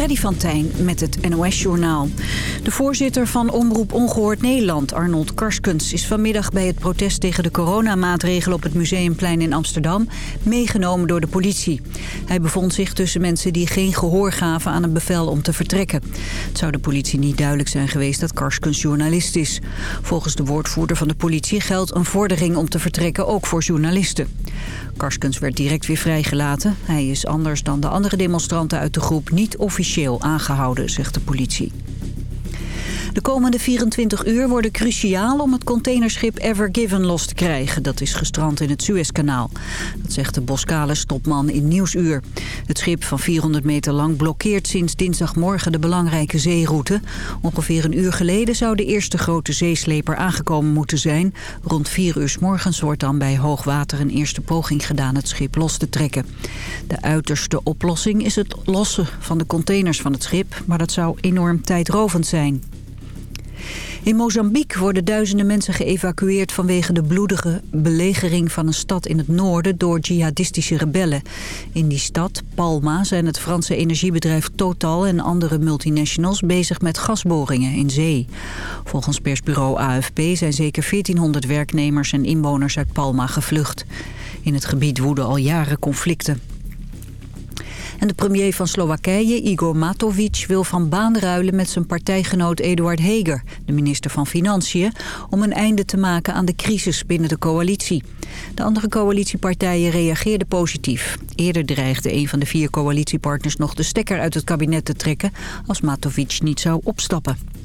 Freddy van Tijn met het NOS-journaal. De voorzitter van Omroep Ongehoord Nederland, Arnold Karskens... is vanmiddag bij het protest tegen de coronamaatregelen op het Museumplein in Amsterdam... meegenomen door de politie. Hij bevond zich tussen mensen die geen gehoor gaven aan een bevel om te vertrekken. Het zou de politie niet duidelijk zijn geweest dat Karskens journalist is. Volgens de woordvoerder van de politie geldt een vordering om te vertrekken ook voor journalisten. Karskens werd direct weer vrijgelaten. Hij is anders dan de andere demonstranten uit de groep niet officieel aangehouden, zegt de politie. De komende 24 uur worden cruciaal om het containerschip Ever Given los te krijgen. Dat is gestrand in het Suezkanaal. Dat zegt de Boskale stopman in Nieuwsuur. Het schip van 400 meter lang blokkeert sinds dinsdagmorgen de belangrijke zeeroute. Ongeveer een uur geleden zou de eerste grote zeesleper aangekomen moeten zijn. Rond 4 uur s morgens wordt dan bij hoogwater een eerste poging gedaan het schip los te trekken. De uiterste oplossing is het lossen van de containers van het schip, maar dat zou enorm tijdrovend zijn. In Mozambique worden duizenden mensen geëvacueerd vanwege de bloedige belegering van een stad in het noorden door jihadistische rebellen. In die stad, Palma, zijn het Franse energiebedrijf Total en andere multinationals bezig met gasboringen in zee. Volgens persbureau AFP zijn zeker 1400 werknemers en inwoners uit Palma gevlucht. In het gebied woeden al jaren conflicten. En de premier van Slowakije, Igor Matovic, wil van baan ruilen met zijn partijgenoot Eduard Heger, de minister van Financiën, om een einde te maken aan de crisis binnen de coalitie. De andere coalitiepartijen reageerden positief. Eerder dreigde een van de vier coalitiepartners nog de stekker uit het kabinet te trekken als Matovic niet zou opstappen.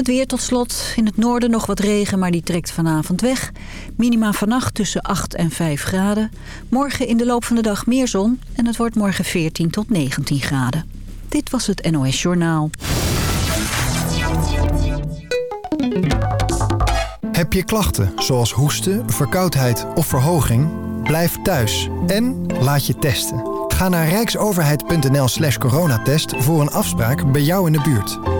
Het weer tot slot. In het noorden nog wat regen, maar die trekt vanavond weg. Minima vannacht tussen 8 en 5 graden. Morgen in de loop van de dag meer zon. En het wordt morgen 14 tot 19 graden. Dit was het NOS Journaal. Heb je klachten zoals hoesten, verkoudheid of verhoging? Blijf thuis en laat je testen. Ga naar rijksoverheid.nl slash coronatest voor een afspraak bij jou in de buurt.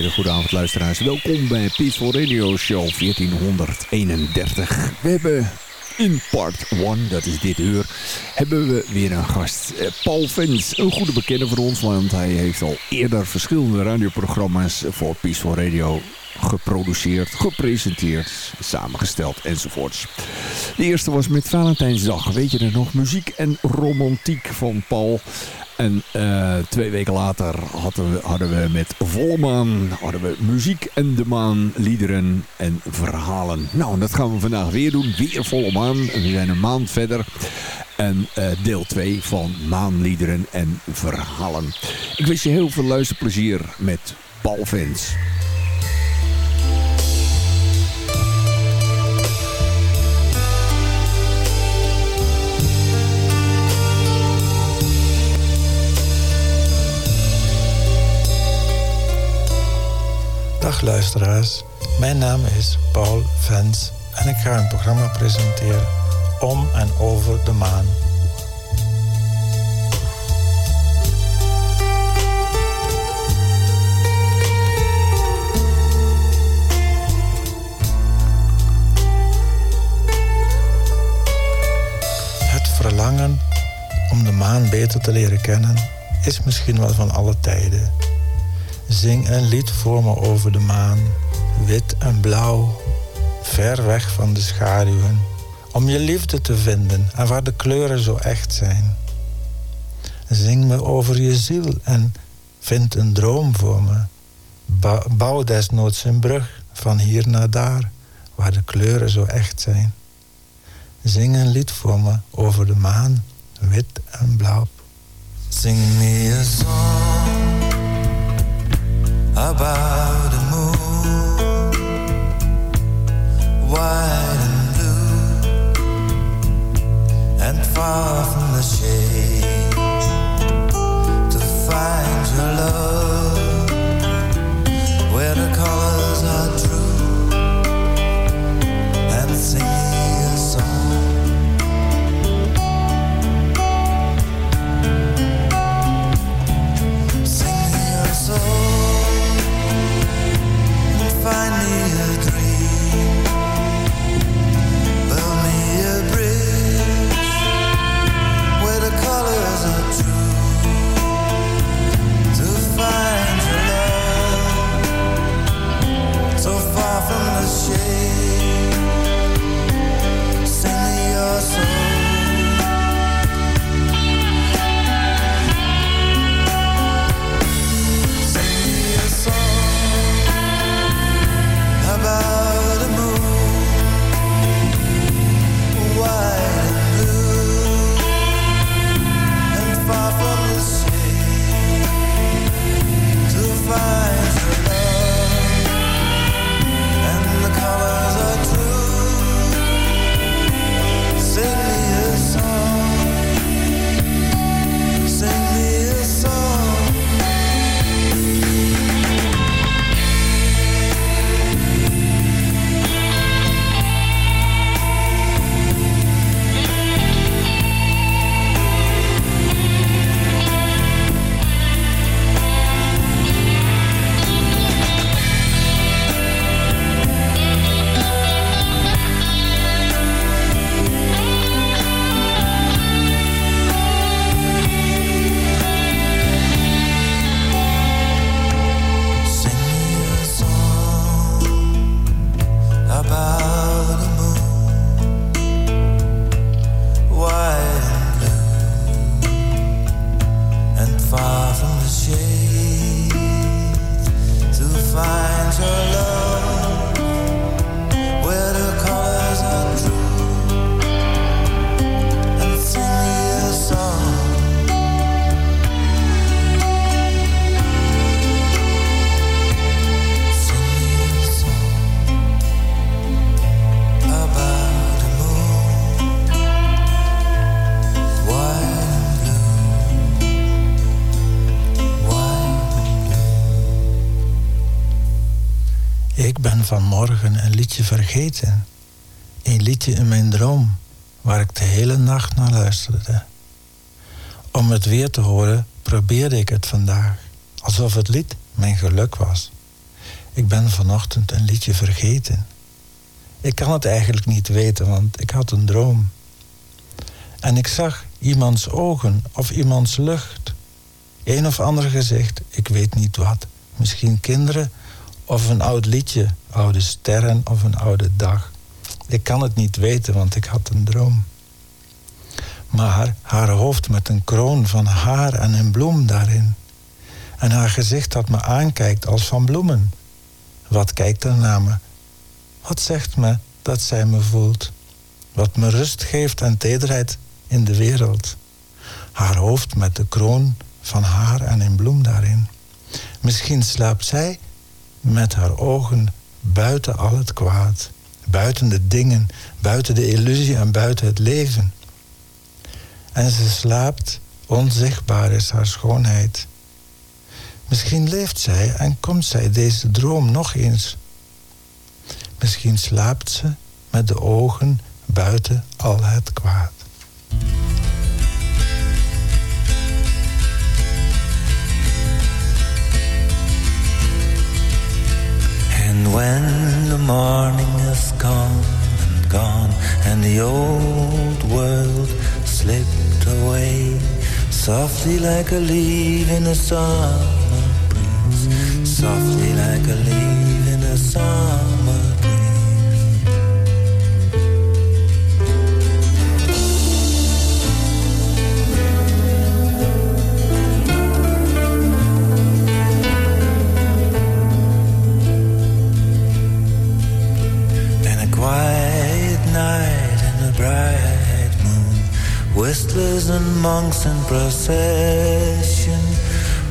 Hele avond luisteraars. Welkom bij Peaceful Radio Show 1431. We hebben in part 1, dat is dit uur, hebben we weer een gast. Eh, Paul Vens, een goede bekende voor ons, want hij heeft al eerder verschillende radioprogramma's voor Peaceful Radio geproduceerd, gepresenteerd, samengesteld enzovoorts. De eerste was met Valentijnsdag, weet je er nog? Muziek en romantiek van Paul. En uh, twee weken later hadden we, hadden we met Volle Maan hadden we muziek en de maan, liederen en verhalen. Nou, dat gaan we vandaag weer doen. Weer Volle Maan. We zijn een maand verder. En uh, deel 2 van maanliederen en verhalen. Ik wens je heel veel luisterplezier met Paul mijn naam is Paul Vens en ik ga een programma presenteren om en over de maan. Het verlangen om de maan beter te leren kennen is misschien wel van alle tijden. Zing een lied voor me over de maan, wit en blauw, ver weg van de schaduwen, om je liefde te vinden en waar de kleuren zo echt zijn. Zing me over je ziel en vind een droom voor me. Bouw desnoods een brug van hier naar daar, waar de kleuren zo echt zijn. Zing een lied voor me over de maan, wit en blauw. Zing me a song about the moon, white and blue, and far from the shade to find your love where the colors are true. find me ben vanmorgen een liedje vergeten. Een liedje in mijn droom, waar ik de hele nacht naar luisterde. Om het weer te horen probeerde ik het vandaag, alsof het lied mijn geluk was. Ik ben vanochtend een liedje vergeten. Ik kan het eigenlijk niet weten, want ik had een droom. En ik zag iemands ogen of iemands lucht. Een of ander gezicht, ik weet niet wat. Misschien kinderen of een oud liedje, oude sterren of een oude dag. Ik kan het niet weten, want ik had een droom. Maar haar hoofd met een kroon van haar en een bloem daarin. En haar gezicht dat me aankijkt als van bloemen. Wat kijkt er naar me? Wat zegt me dat zij me voelt? Wat me rust geeft en tederheid in de wereld. Haar hoofd met de kroon van haar en een bloem daarin. Misschien slaapt zij met haar ogen buiten al het kwaad. Buiten de dingen, buiten de illusie en buiten het leven. En ze slaapt, onzichtbaar is haar schoonheid. Misschien leeft zij en komt zij deze droom nog eens. Misschien slaapt ze met de ogen buiten al het kwaad. And when the morning is come and gone and the old world slipped away softly like a leaf in a summer breeze softly like a leaf in a summer Whistlers and monks in procession,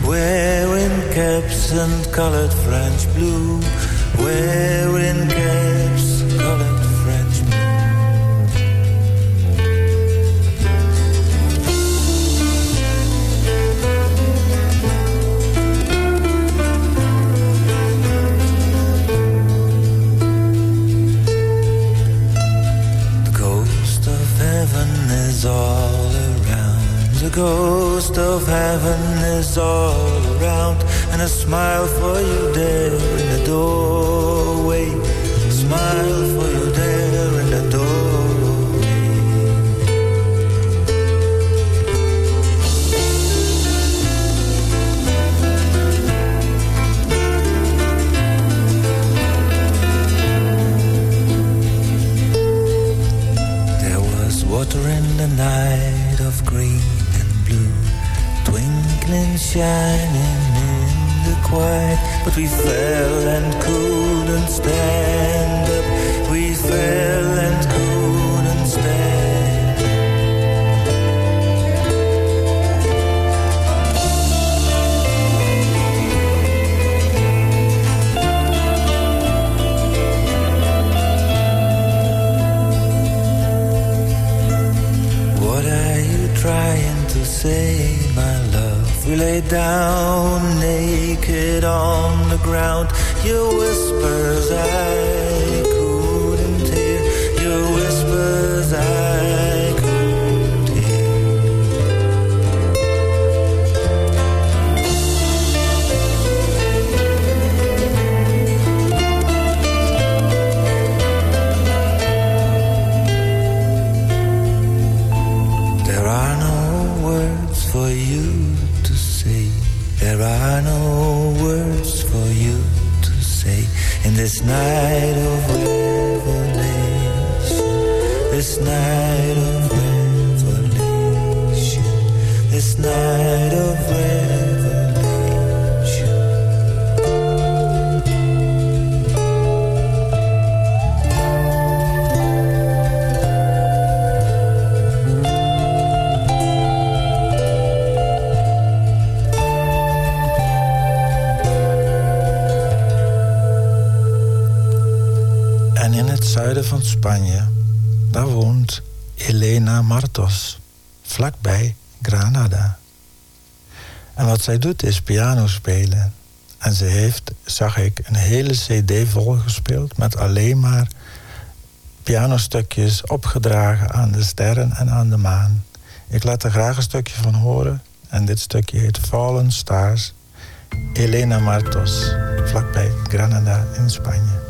wearing caps and colored French blue, wearing caps The ghost of heaven is all around. And a smile for you there in the doorway. Smile for you shining in the quiet. But we fell and couldn't stand up. We fell and couldn't stand. What are you trying to say, lay down naked on the ground. Your whispers I wat zij doet is piano spelen. En ze heeft, zag ik, een hele cd volgespeeld met alleen maar pianostukjes opgedragen aan de sterren en aan de maan. Ik laat er graag een stukje van horen. En dit stukje heet Fallen Stars. Elena Martos, vlakbij Granada in Spanje.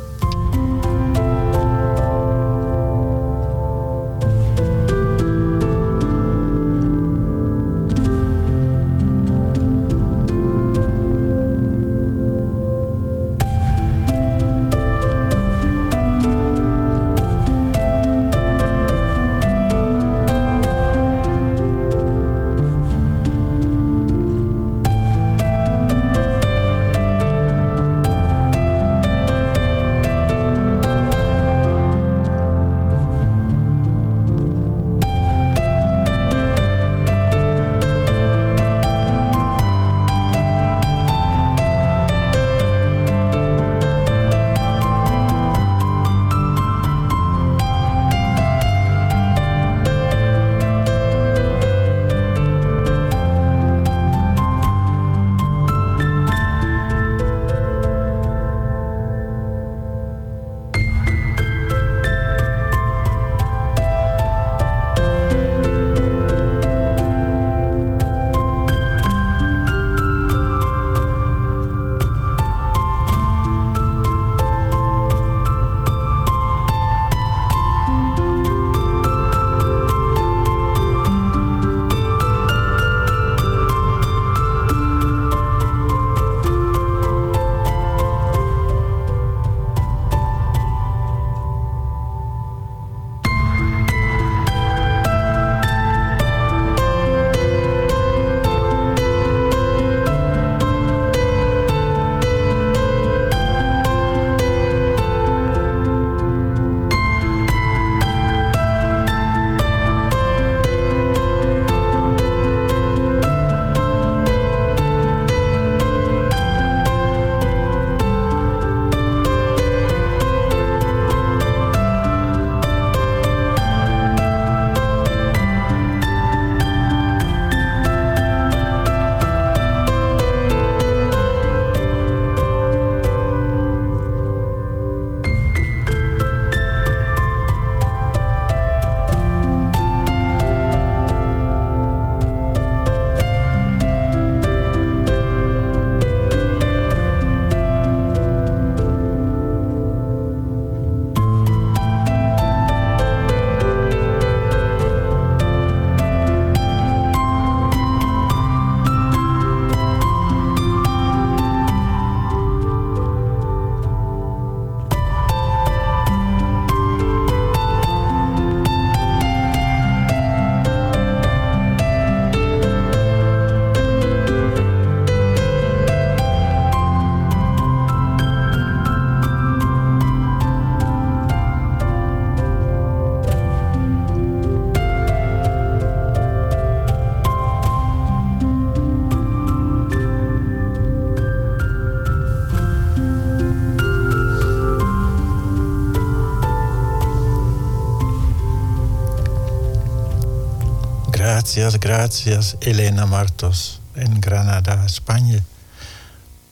Gracias, gracias, Elena Martos in Granada, Spanje.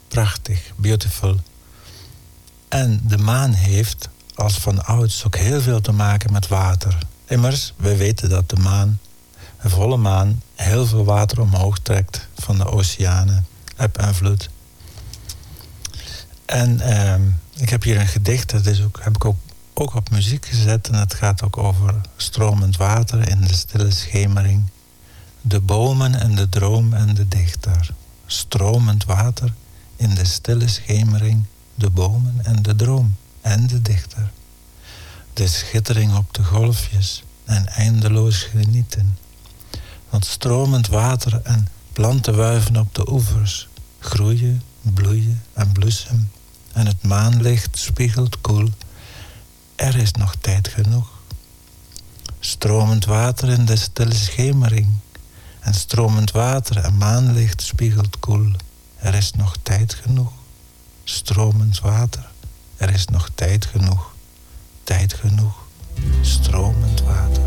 Prachtig, beautiful. En de maan heeft als van ouds ook heel veel te maken met water. Immers, we weten dat de maan, een volle maan, heel veel water omhoog trekt van de oceanen, eb en vloed. En ehm, ik heb hier een gedicht, dat is ook, heb ik ook, ook op muziek gezet. En het gaat ook over stromend water in de stille schemering de bomen en de droom en de dichter. Stromend water in de stille schemering, de bomen en de droom en de dichter. De schittering op de golfjes en eindeloos genieten. Want stromend water en plantenwuiven op de oevers groeien, bloeien en bloesem. En het maanlicht spiegelt koel. Er is nog tijd genoeg. Stromend water in de stille schemering en stromend water en maanlicht spiegelt koel. Er is nog tijd genoeg. Stromend water, er is nog tijd genoeg. Tijd genoeg. Stromend water.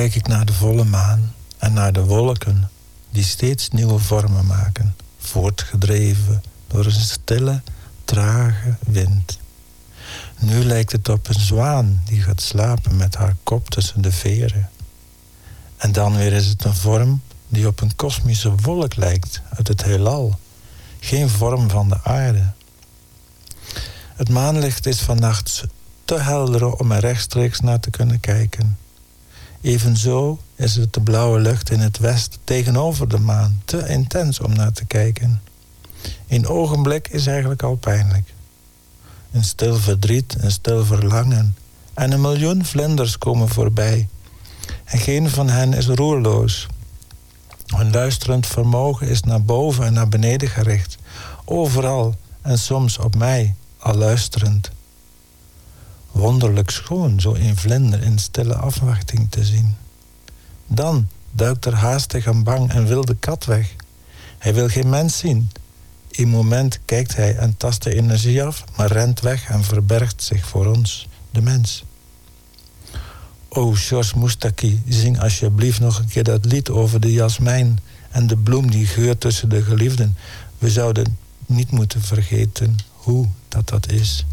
Kijk ik naar de volle maan en naar de wolken die steeds nieuwe vormen maken, voortgedreven door een stille, trage wind. Nu lijkt het op een zwaan die gaat slapen met haar kop tussen de veren. En dan weer is het een vorm die op een kosmische wolk lijkt uit het heelal. Geen vorm van de aarde. Het maanlicht is vannacht te helder om er rechtstreeks naar te kunnen kijken. Evenzo is het de blauwe lucht in het west tegenover de maan te intens om naar te kijken. Een ogenblik is eigenlijk al pijnlijk. Een stil verdriet, een stil verlangen. En een miljoen vlinders komen voorbij. En geen van hen is roerloos. Hun luisterend vermogen is naar boven en naar beneden gericht. Overal en soms op mij, al luisterend. Wonderlijk schoon zo een vlinder in stille afwachting te zien. Dan duikt er haastig een bang en wilde kat weg. Hij wil geen mens zien. In moment kijkt hij en tast de energie af, maar rent weg en verbergt zich voor ons, de mens. O, George Moustaki, zing alsjeblieft nog een keer dat lied over de jasmijn en de bloem die geurt tussen de geliefden. We zouden niet moeten vergeten hoe dat dat is.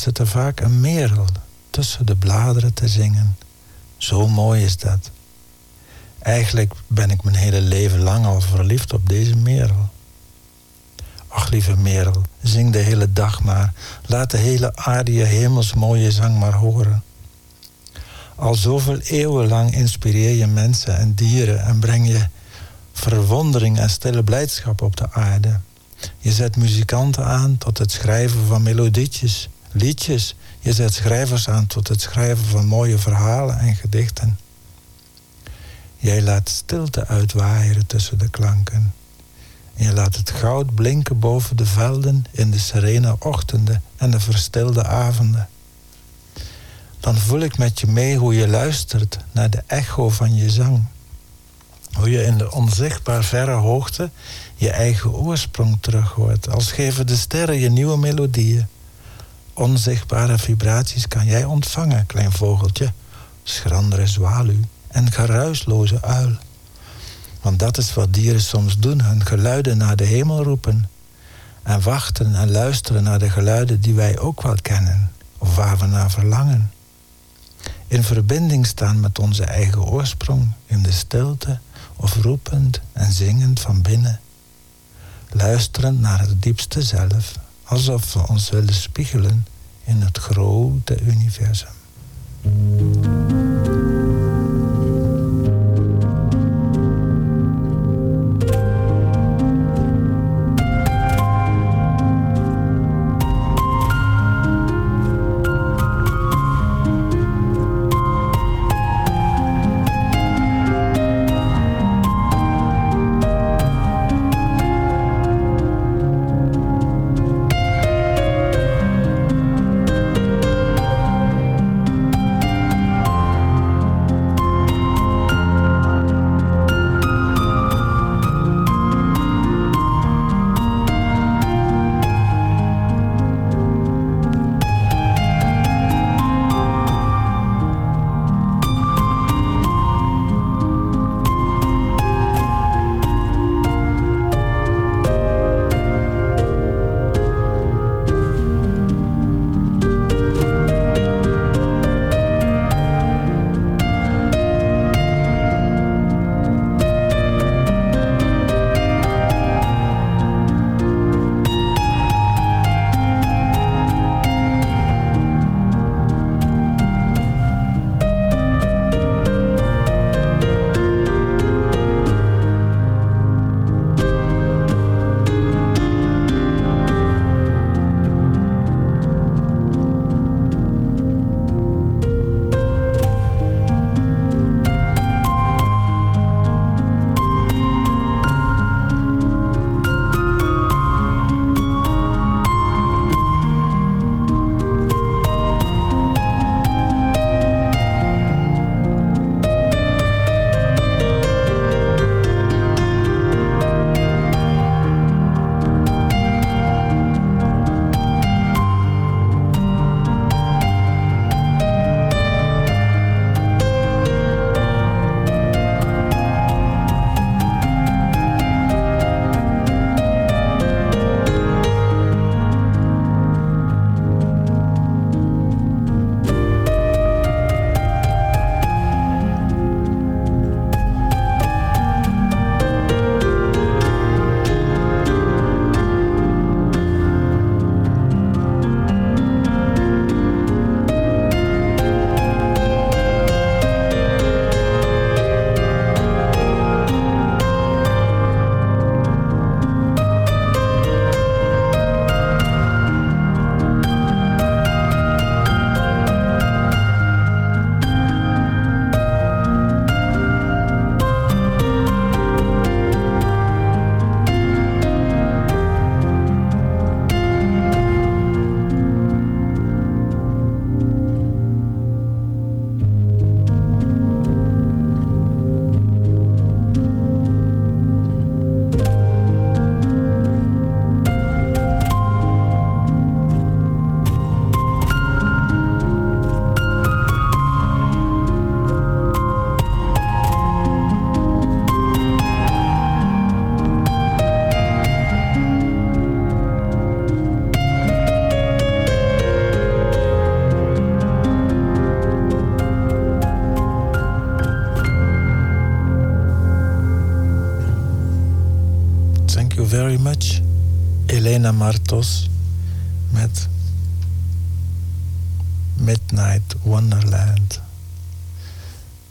Zit er vaak een merel tussen de bladeren te zingen. Zo mooi is dat. Eigenlijk ben ik mijn hele leven lang al verliefd op deze merel. Ach, lieve merel, zing de hele dag maar. Laat de hele aarde je hemelsmooie zang maar horen. Al zoveel eeuwen lang inspireer je mensen en dieren en breng je verwondering en stille blijdschap op de aarde. Je zet muzikanten aan tot het schrijven van melodietjes, liedjes. Je zet schrijvers aan tot het schrijven van mooie verhalen en gedichten. Jij laat stilte uitwaaieren tussen de klanken. En je laat het goud blinken boven de velden in de serene ochtenden en de verstilde avonden. Dan voel ik met je mee hoe je luistert naar de echo van je zang. Hoe je in de onzichtbaar verre hoogte je eigen oorsprong terug hoort. Als geven de sterren je nieuwe melodieën. Onzichtbare vibraties kan jij ontvangen, klein vogeltje, schrandere zwaluw en geruisloze uil. Want dat is wat dieren soms doen, hun geluiden naar de hemel roepen. En wachten en luisteren naar de geluiden die wij ook wel kennen, of waar we naar verlangen. In verbinding staan met onze eigen oorsprong, in de stilte, of roepend en zingend van binnen. Luisterend naar het diepste zelf, alsof we ons willen spiegelen in het grote universum.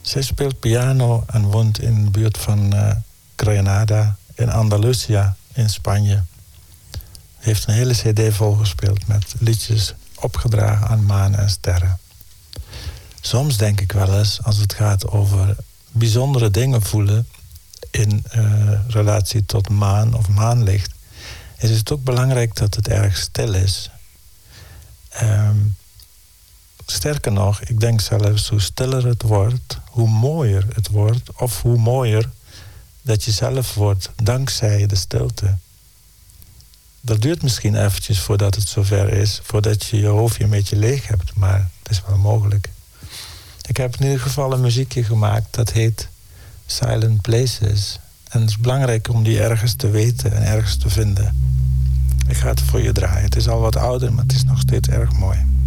Zij speelt piano en woont in de buurt van uh, Granada in Andalusia in Spanje. Heeft een hele cd volgespeeld met liedjes opgedragen aan maan en sterren. Soms denk ik wel eens, als het gaat over bijzondere dingen voelen in uh, relatie tot maan of maanlicht, is het ook belangrijk dat het erg stil is. Um, sterker nog, ik denk zelfs hoe stiller het wordt, hoe mooier het wordt, of hoe mooier dat je zelf wordt dankzij de stilte. Dat duurt misschien eventjes voordat het zover is, voordat je je hoofdje een beetje leeg hebt, maar het is wel mogelijk. Ik heb in ieder geval een muziekje gemaakt dat heet Silent Places. En het is belangrijk om die ergens te weten en ergens te vinden. Ik ga het voor je draaien. Het is al wat ouder, maar het is nog steeds erg mooi.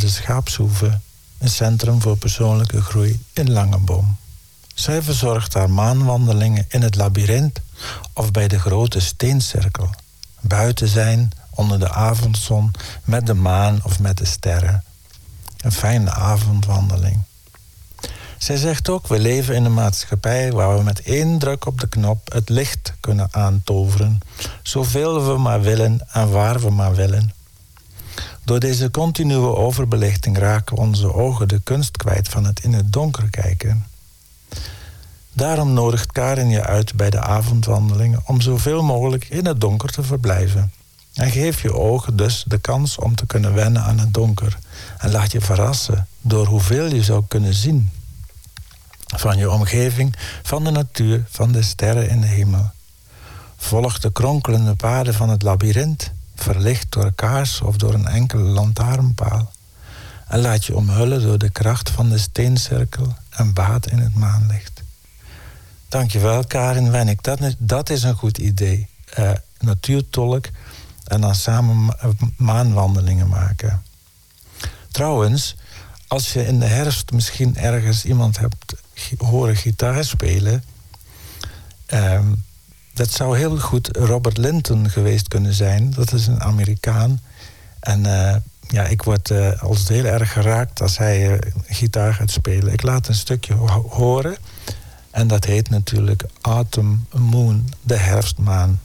De Schaapshoeve, een centrum voor persoonlijke groei in Langeboom. Zij verzorgt haar maanwandelingen in het labyrint of bij de grote steencirkel. Buiten zijn, onder de avondzon, met de maan of met de sterren. Een fijne avondwandeling. Zij zegt ook, we leven in een maatschappij waar we met één druk op de knop het licht kunnen aantoveren. Zoveel we maar willen en waar we maar willen. Door deze continue overbelichting raken onze ogen de kunst kwijt van het in het donker kijken. Daarom nodigt Karin je uit bij de avondwandelingen om zoveel mogelijk in het donker te verblijven. En geef je ogen dus de kans om te kunnen wennen aan het donker. En laat je verrassen door hoeveel je zou kunnen zien. Van je omgeving, van de natuur, van de sterren in de hemel. Volg de kronkelende paden van het labyrint, verlicht door kaars of door een enkele lantaarnpaal. En laat je omhullen door de kracht van de steencirkel en baat in het maanlicht. Dankjewel, Karin Wennik. Dat, dat is een goed idee. Uh, natuurtolk en dan samen maanwandelingen maken. Trouwens, als je in de herfst misschien ergens iemand hebt horen gitaar spelen. Um, dat zou heel goed Robert Linton geweest kunnen zijn. Dat is een Amerikaan. En uh, ja, ik word uh, als heel erg geraakt als hij uh, gitaar gaat spelen. Ik laat een stukje ho horen. En dat heet natuurlijk Autumn Moon, de herfstmaan.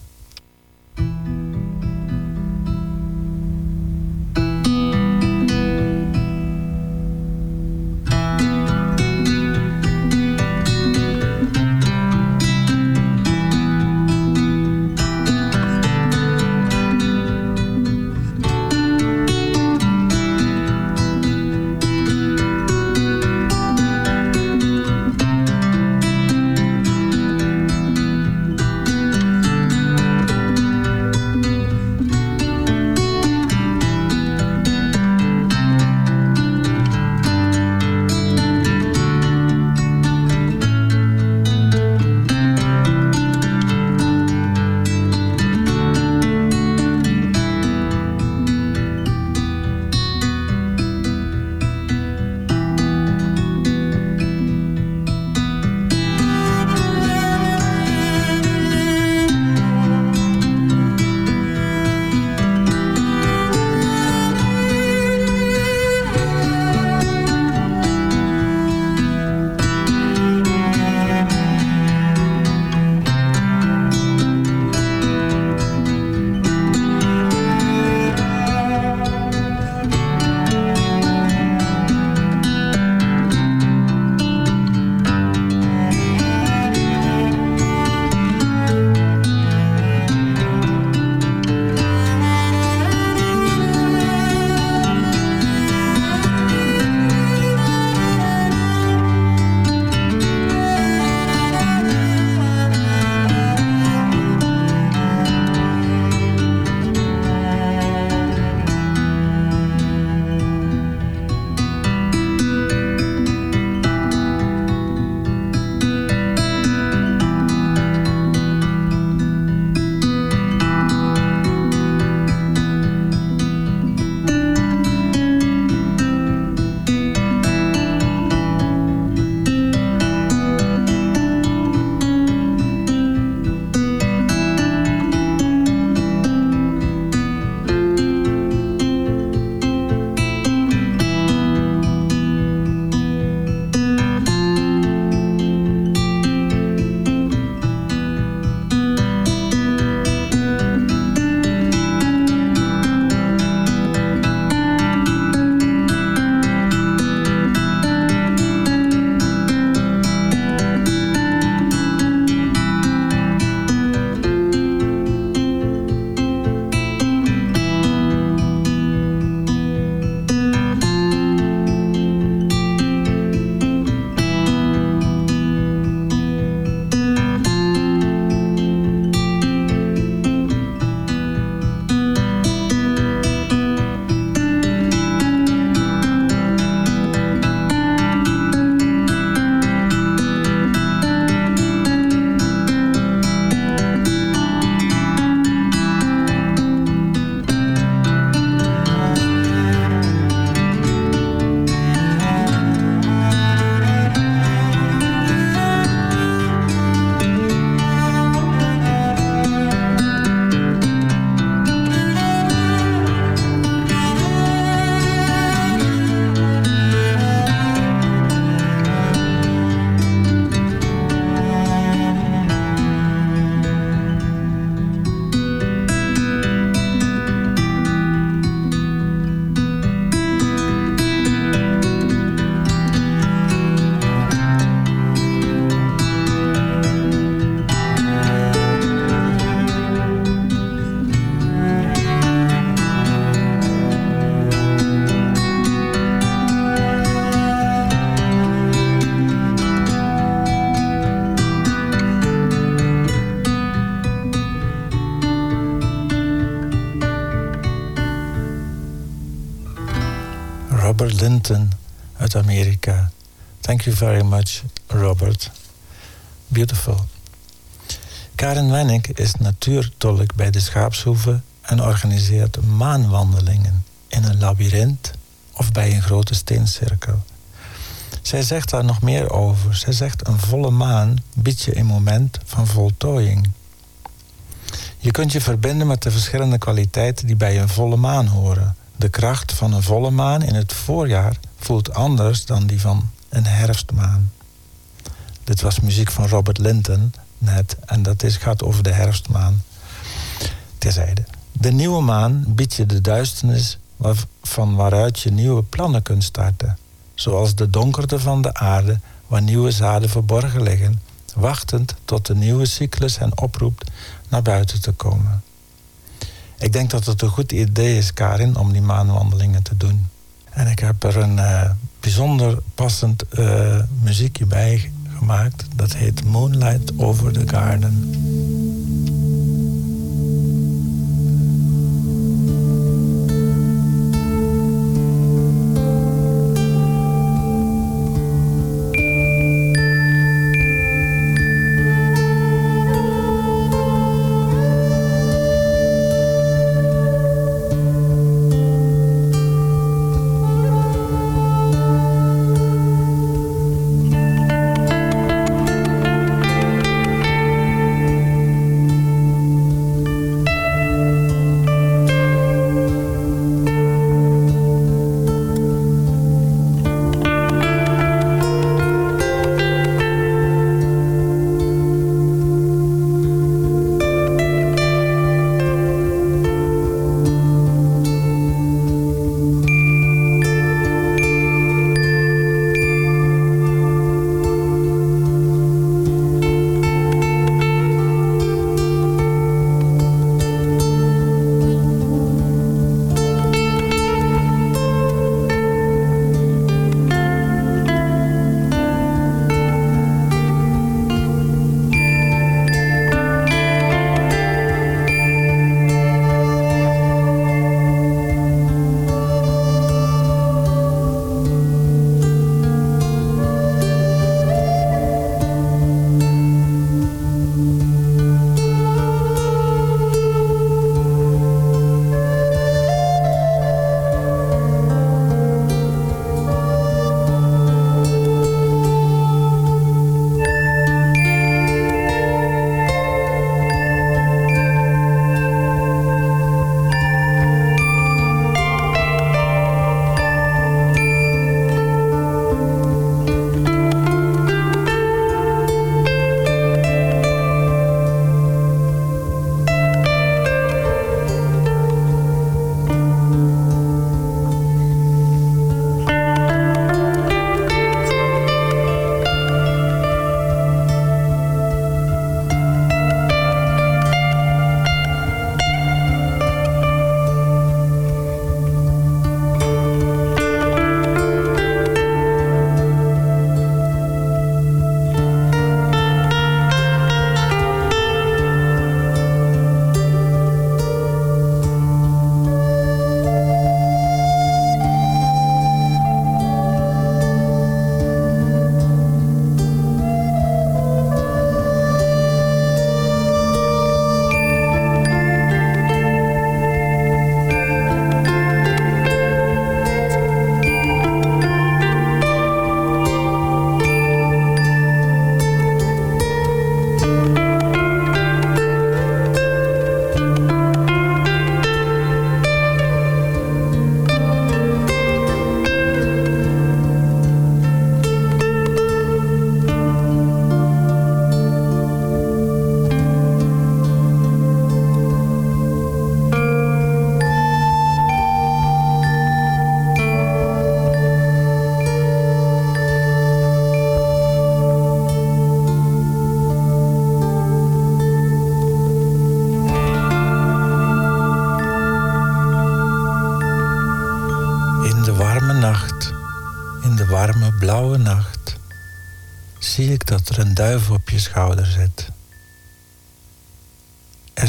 Amerika. Thank you very much, Robert. Beautiful. Karen Wenning is natuurtolk bij de Schaapshoeve en organiseert maanwandelingen in een labyrint of bij een grote steencirkel. Zij zegt daar nog meer over. Zij zegt een volle maan biedt je een moment van voltooiing. Je kunt je verbinden met de verschillende kwaliteiten die bij een volle maan horen. De kracht van een volle maan in het voorjaar voelt anders dan die van een herfstmaan. Dit was muziek van Robert Linton net en dat is, gaat over de herfstmaan. Terzijde. De nieuwe maan biedt je de duisternis van waaruit je nieuwe plannen kunt starten. Zoals de donkerte van de aarde waar nieuwe zaden verborgen liggen, wachtend tot de nieuwe cyclus hen oproept naar buiten te komen. Ik denk dat het een goed idee is, Karin, om die maanwandelingen te doen. En ik heb er een uh, bijzonder passend uh, muziekje bij gemaakt. Dat heet Moonlight Over the Garden.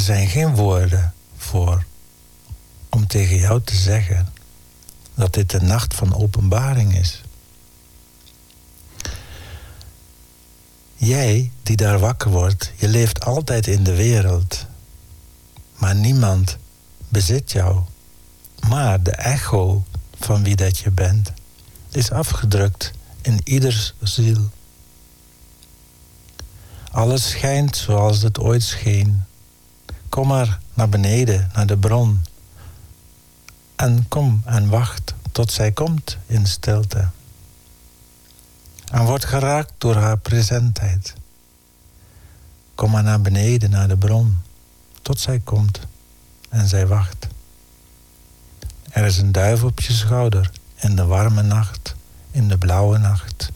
Zijn geen woorden voor om tegen jou te zeggen dat dit de nacht van openbaring is. Jij die daar wakker wordt, je leeft altijd in de wereld. Maar niemand bezit jou. Maar de echo van wie dat je bent is afgedrukt in ieders ziel. Alles schijnt zoals het ooit scheen. Kom maar naar beneden, naar de bron. En kom en wacht tot zij komt in stilte. En wordt geraakt door haar presentheid. Kom maar naar beneden, naar de bron, tot zij komt en zij wacht. Er is een duif op je schouder in de warme nacht, in de blauwe nacht.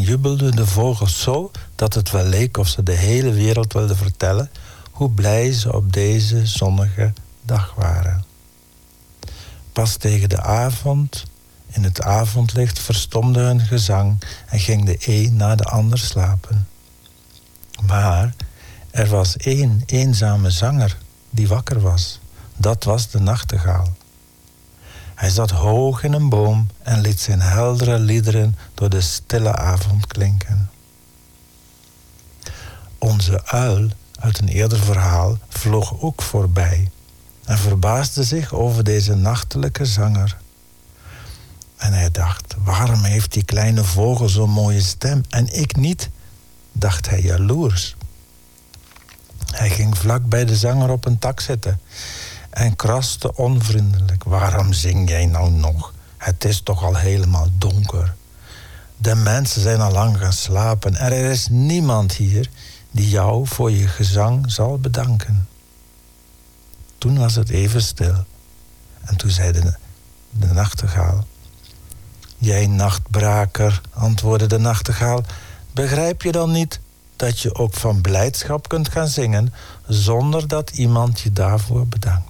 Jubelden de vogels zo dat het wel leek of ze de hele wereld wilden vertellen hoe blij ze op deze zonnige dag waren. Pas tegen de avond, in het avondlicht, verstomde hun gezang en ging de een na de ander slapen. Maar er was één eenzame zanger die wakker was. Dat was de nachtegaal. Hij zat hoog in een boom en liet zijn heldere liederen door de stille avond klinken. Onze uil uit een eerder verhaal vloog ook voorbij en verbaasde zich over deze nachtelijke zanger. En hij dacht, waarom heeft die kleine vogel zo'n mooie stem en ik niet? dacht hij jaloers. Hij ging vlak bij de zanger op een tak zitten en kraste onvriendelijk. Waarom zing jij nou nog? Het is toch al helemaal donker. De mensen zijn al lang gaan slapen en er is niemand hier die jou voor je gezang zal bedanken. Toen was het even stil. En toen zei de, de nachtegaal... Jij nachtbraker, antwoordde de nachtegaal... begrijp je dan niet dat je ook van blijdschap kunt gaan zingen... zonder dat iemand je daarvoor bedankt?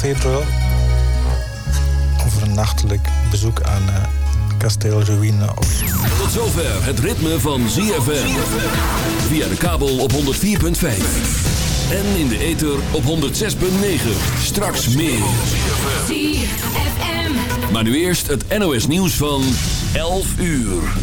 Cathedral. Over een nachtelijk bezoek aan eh kasteel Ruïne. Tot zover het ritme van ZFM. Via de kabel op 104.5. En in de ether op 106.9. Straks meer. Maar nu eerst het NOS nieuws van 11 uur.